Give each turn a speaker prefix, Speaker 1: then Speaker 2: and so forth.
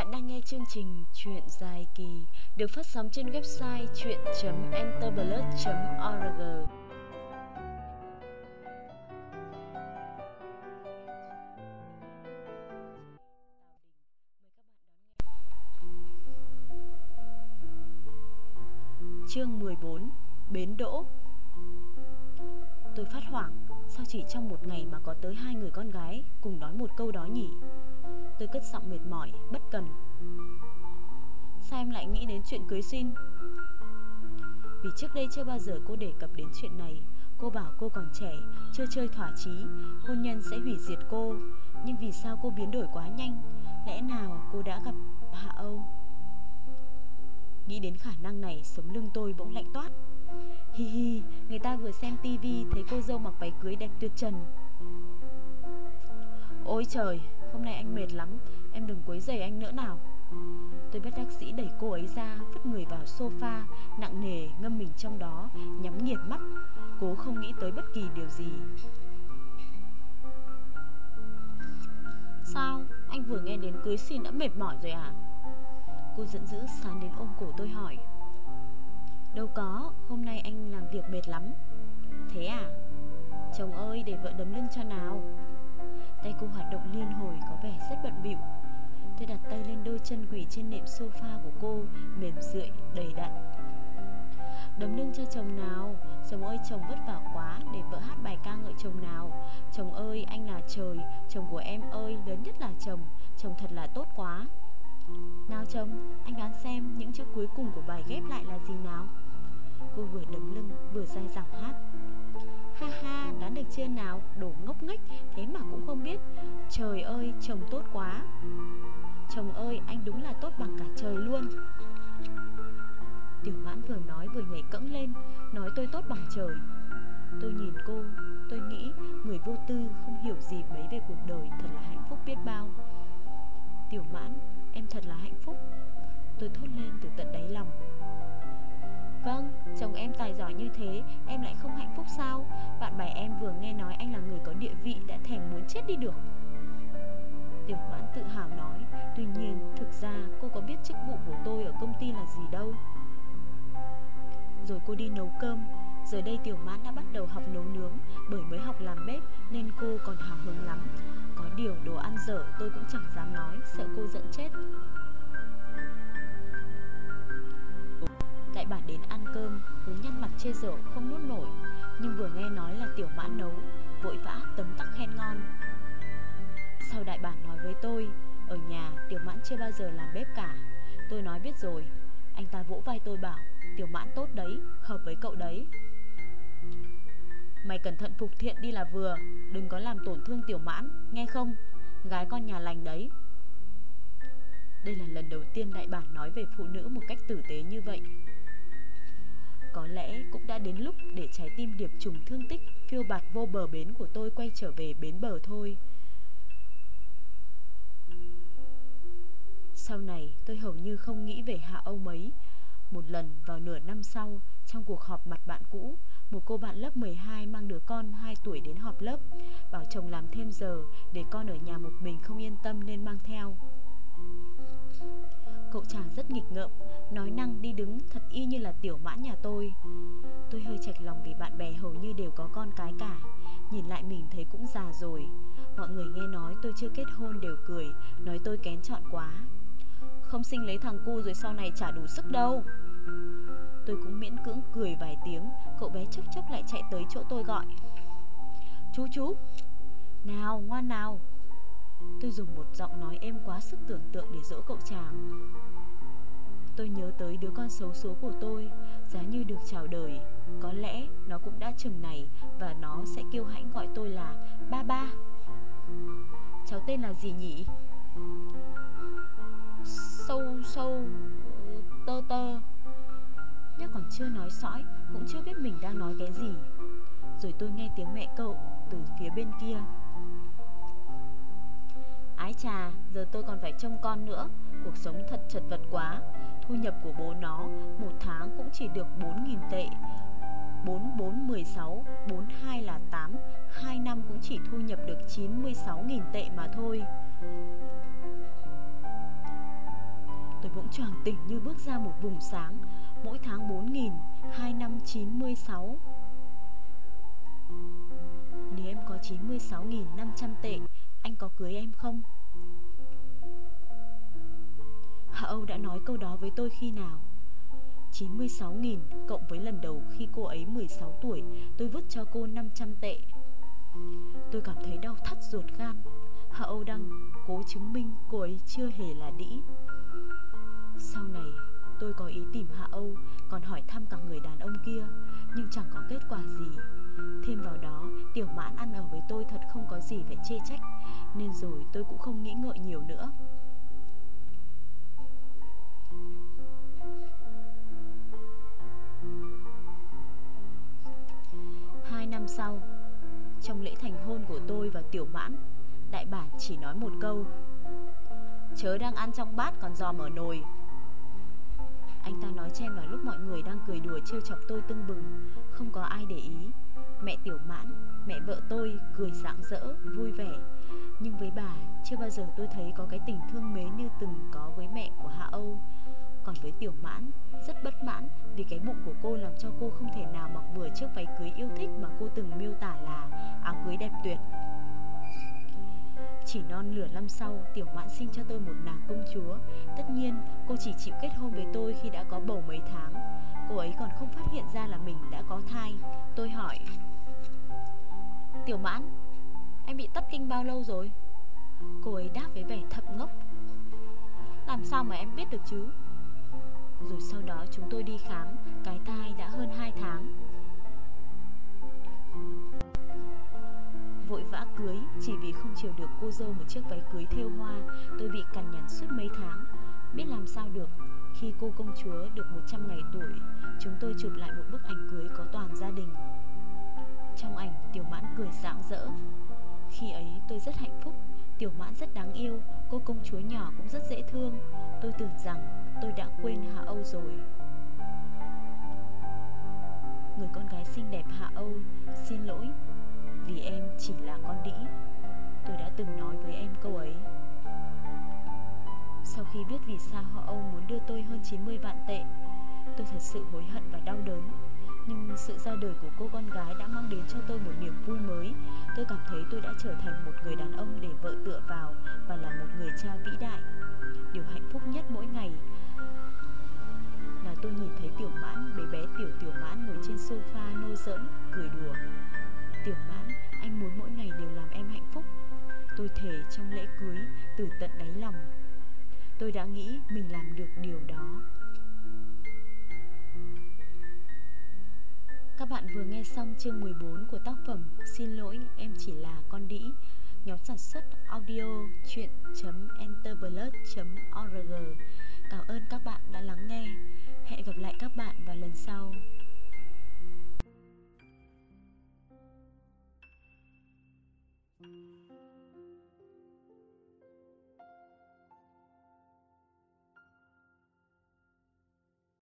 Speaker 1: Bạn đang nghe chương trình Chuyện dài kỳ được phát sóng trên website chuyện.enterblood.org. Chương 14: Bến đỗ. Tôi phát hoảng, sao chỉ trong một ngày mà có tới hai người con gái cùng nói một câu đó nhỉ? Tôi cất giọng mệt mỏi, bất cần. Sao em lại nghĩ đến chuyện cưới xin? Vì trước đây chưa bao giờ cô đề cập đến chuyện này. Cô bảo cô còn trẻ, chưa chơi thỏa chí. Hôn nhân sẽ hủy diệt cô. Nhưng vì sao cô biến đổi quá nhanh? Lẽ nào cô đã gặp Hạ Âu? Nghĩ đến khả năng này Sống lưng tôi bỗng lạnh toát. Hi hi, người ta vừa xem tivi Thấy cô dâu mặc váy cưới đẹp tuyệt trần. Ôi trời, Hôm nay anh mệt lắm, Em đừng quấy rầy anh nữa nào. Tôi bắt bác sĩ đẩy cô ấy ra, Vứt người vào sofa, Nặng nề ngâm mình trong đó, Nhắm nghiệt mắt. Cố không nghĩ tới bất kỳ điều gì. Sao? Anh vừa nghe đến cưới xin đã mệt mỏi rồi à? Cô giận dữ sán đến ôm cổ tôi hỏi. Đâu có, Hôm nay anh làm việc mệt lắm. Thế à? Chồng ơi, để vợ đấm lưng cho nào. Tay cô hoạt động liên hồi có vẻ rất bận bịu. Tôi đặt tay lên đôi chân quỷ trên nệm sofa của cô Mềm rượi, đầy đặn. Đấm lưng cho chồng nào Chồng ơi chồng vất vả quá Để vợ hát bài ca ngợi chồng nào. Chồng ơi anh là trời Chồng của em ơi lớn nhất là chồng Chồng thật là tốt quá. Nào chồng anh đoán xem Những chữ cuối cùng của bài ghép lại là gì nào? Cô vừa đấm lưng vừa dai dẳng hát. Ha ha, đoán được chưa nào, đồ ngốc nghếch, thế mà cũng không biết. Trời ơi, chồng tốt quá. Chồng ơi, anh đúng là tốt bằng cả trời luôn. Tiểu mãn vừa nói vừa nhảy cẫng lên Nói tôi tốt bằng trời. Tôi nhìn cô, tôi nghĩ người vô tư không hiểu gì mấy về cuộc đời thật là hạnh phúc biết bao. Tiểu mãn, em thật là hạnh phúc. Tôi thốt lên từ tận đáy lòng. Vâng, chồng em tài giỏi như thế Em lại không hạnh phúc sao? Bạn bè em vừa nghe nói anh là người có địa vị Đã thèm muốn chết đi được. Tiểu mãn tự hào nói Tuy nhiên thực ra cô có biết chức vụ của tôi Ở công ty là gì đâu. Rồi cô đi nấu cơm. Giờ đây tiểu mãn đã bắt đầu học nấu nướng Bởi mới học làm bếp Nên cô còn hào hứng lắm. Có điều đồ ăn dở tôi cũng chẳng dám nói Sợ cô giận chết. Đại bản đến ăn cơm Vốn nhăn mặt chê dở không nuốt nổi Nhưng vừa nghe nói là tiểu mãn nấu Vội vã tấm tắc khen ngon. Sau đại bản nói với tôi Ở nhà tiểu mãn chưa bao giờ làm bếp cả. Tôi nói biết rồi Anh ta vỗ vai tôi bảo Tiểu mãn tốt đấy, hợp với cậu đấy. Mày cẩn thận phục thiện đi là vừa Đừng có làm tổn thương tiểu mãn Nghe không? Gái con nhà lành đấy. Đây là lần đầu tiên đại bản nói về phụ nữ một cách tử tế như vậy có lẽ cũng đã đến lúc để trái tim điệp trùng thương tích phiêu bạt vô bờ bến của tôi quay trở về bến bờ thôi. Sau này tôi hầu như không nghĩ về Hạ Âu mấy. Một lần vào nửa năm sau, trong cuộc họp mặt bạn cũ, một cô bạn lớp 12 mang đứa con 2 tuổi đến họp lớp, bảo chồng làm thêm giờ để con ở nhà một mình không yên tâm nên mang theo. Cậu chàng rất nghịch ngợm, Nói năng đi đứng thật y như là tiểu mãn nhà tôi. Tôi hơi chạch lòng vì bạn bè hầu như đều có con cái cả, Nhìn lại mình thấy cũng già rồi. Mọi người nghe nói tôi chưa kết hôn đều cười, Nói tôi kén chọn quá. Không sinh lấy thằng cu rồi sau này chả đủ sức đâu. Tôi cũng miễn cưỡng cười vài tiếng, Cậu bé chốc chốc lại chạy tới chỗ tôi gọi. Chú chú. Nào, ngoan nào. Tôi dùng một giọng nói êm quá sức tưởng tượng để dỗ cậu chàng. Tôi nhớ tới đứa con xấu số của tôi, Giá như được chào đời. Có lẽ nó cũng đã chừng này Và nó sẽ kêu hãnh gọi tôi là Ba ba. Cháu tên là gì nhỉ? Sâu sâu, Tơ tơ. Nhắc còn chưa nói sõi, Cũng chưa biết mình đang nói cái gì. Rồi tôi nghe tiếng mẹ cậu Từ phía bên kia. Ái chà, giờ tôi còn phải trông con nữa. Cuộc sống thật chật vật quá. Thu nhập của bố nó Một tháng cũng chỉ được 4.000 tệ. 4 4 16 4 2 là 8 2 năm cũng chỉ thu nhập được 96.000 tệ mà thôi. Tôi bỗng choàng tỉnh như bước ra một vùng sáng. Mỗi tháng 4.000 2 năm 96 Nếu em có 96.500 tệ anh có cưới em không? Hạ Âu đã nói câu đó với tôi khi nào? 96.000 cộng với lần đầu khi cô ấy 16 tuổi, Tôi vứt cho cô 500 tệ Tôi cảm thấy đau thắt ruột gan Hạ Âu đang cố chứng minh cô ấy chưa hề là đĩ Sau này, tôi có ý tìm Hạ Âu, Còn hỏi thăm cả người đàn ông kia, Nhưng chẳng có kết quả gì Tiểu mãn ăn ở với tôi thật không có gì phải chê trách, Nên rồi tôi cũng không nghĩ ngợi nhiều nữa. Hai năm sau, Trong lễ thành hôn của tôi và Tiểu Mãn, Đại bản chỉ nói một câu, Chớ đang ăn trong bát còn giò ở nồi. Anh ta nói chen vào lúc mọi người đang cười đùa trêu chọc tôi tưng bừng, Không có ai để ý. Mẹ Tiểu Mãn, mẹ vợ tôi cười rạng rỡ, vui vẻ Nhưng với bà, chưa bao giờ tôi thấy có cái tình thương mến như từng có với mẹ của Hạ Âu Còn với Tiểu Mãn, rất bất mãn vì cái bụng của cô làm cho cô không thể nào mặc vừa chiếc váy cưới yêu thích mà cô từng miêu tả là áo cưới đẹp tuyệt chỉ non lửa năm sau, Tiểu Mãn sinh cho tôi một nàng công chúa. Tất nhiên, cô chỉ chịu kết hôn với tôi khi đã có bầu mấy tháng. Cô ấy còn không phát hiện ra là mình đã có thai. Tôi hỏi, Tiểu Mãn, em bị tất kinh bao lâu rồi? Cô ấy đáp với vẻ thậm ngốc. Làm sao mà em biết được chứ? Rồi sau đó chúng tôi đi khám, cái tai đã hơn 2 tháng. vội vã cưới chỉ vì không chiều được cô dâu một chiếc váy cưới thêu hoa tôi bị cằn nhằn suốt mấy tháng biết làm sao được khi cô công chúa được 100 ngày tuổi chúng tôi chụp lại một bức ảnh cưới có toàn gia đình trong ảnh tiểu mãn cười rạng rỡ. Khi ấy tôi rất hạnh phúc, tiểu mãn rất đáng yêu, cô công chúa nhỏ cũng rất dễ thương. Tôi tưởng rằng tôi đã quên hạ âu rồi. Người con gái xinh đẹp hạ âu, xin lỗi, vì em chỉ là con đĩ. Tôi đã từng nói với em câu ấy. Sau khi biết vì sao họ Âu muốn đưa tôi hơn 90 vạn tệ, Tôi thật sự hối hận và đau đớn. Nhưng sự ra đời của cô con gái đã mang đến cho tôi một niềm vui mới. Tôi cảm thấy tôi đã trở thành một người đàn ông để vợ tựa vào Và là một người cha vĩ đại. Điều hạnh phúc nhất mỗi ngày là tôi nhìn thấy tiểu mãn, bé bé tiểu tiểu mãn ngồi trên sofa nôi giỡn, cười đùa. Tiểu mãn, anh muốn mỗi ngày đều làm em hạnh phúc. Tôi thề trong lễ cưới, từ tận đáy lòng. Tôi đã nghĩ mình làm được nghe xong chương 14 của tác phẩm Xin lỗi, em chỉ là con đĩ. Nhóm sản xuất audio chuyện.enterblood.org Cảm ơn các bạn đã lắng nghe. Hẹn gặp lại các bạn vào lần sau.